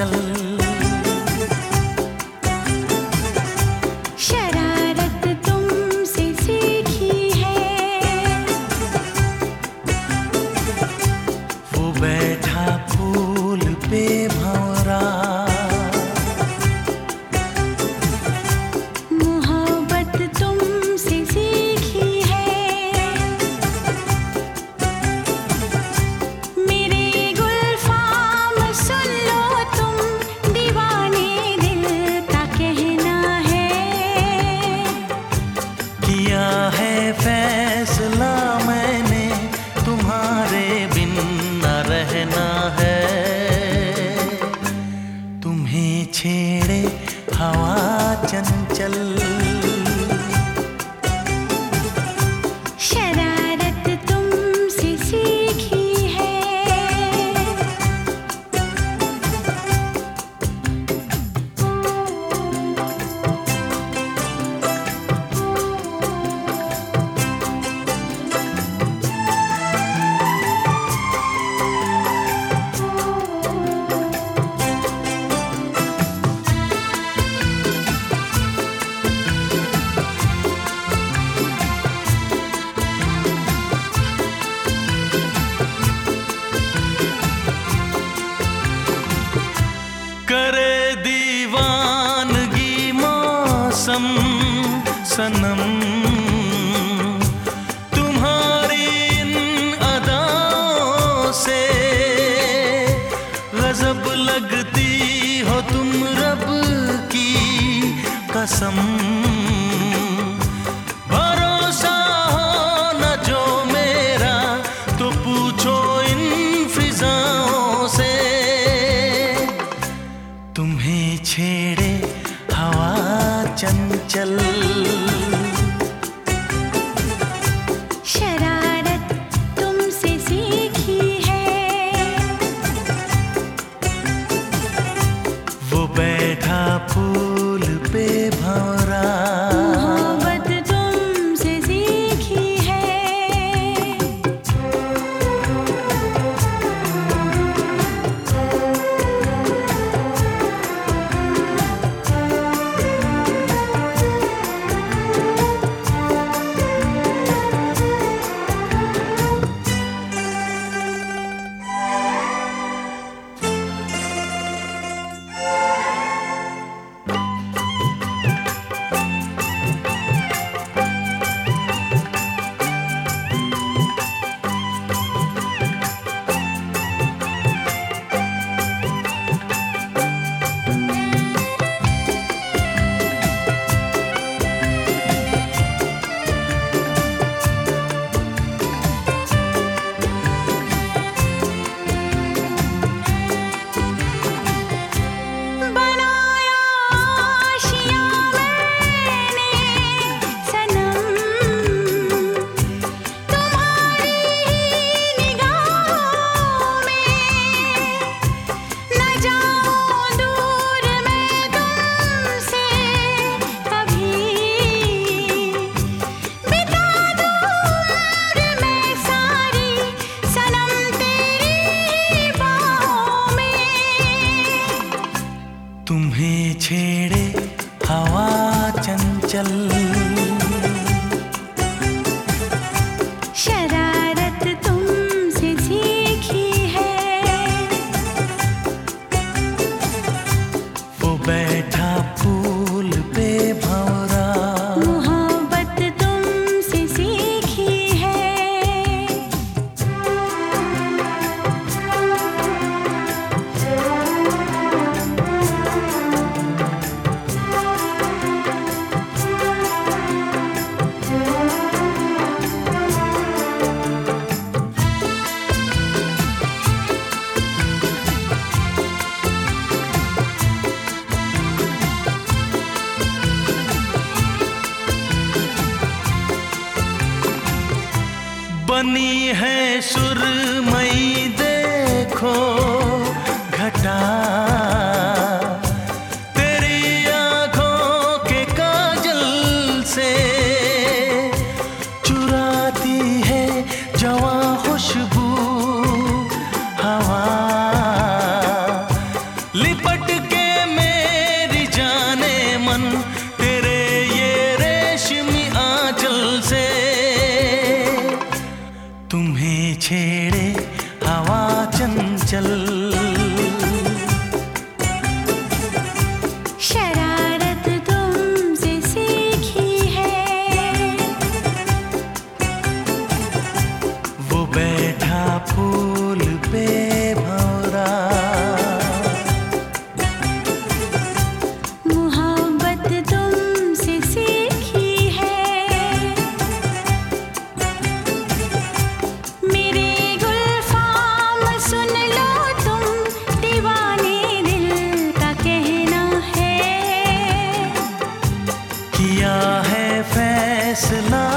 चलन चल सनम सनम। तुम्हारी इन अदाओं से गजब लगती हो तुम रब की कसम। छेड़े हवा चंचल। बनी है सुरमई देखो। तुम्हें छेड़े हवा चंचल। फैसला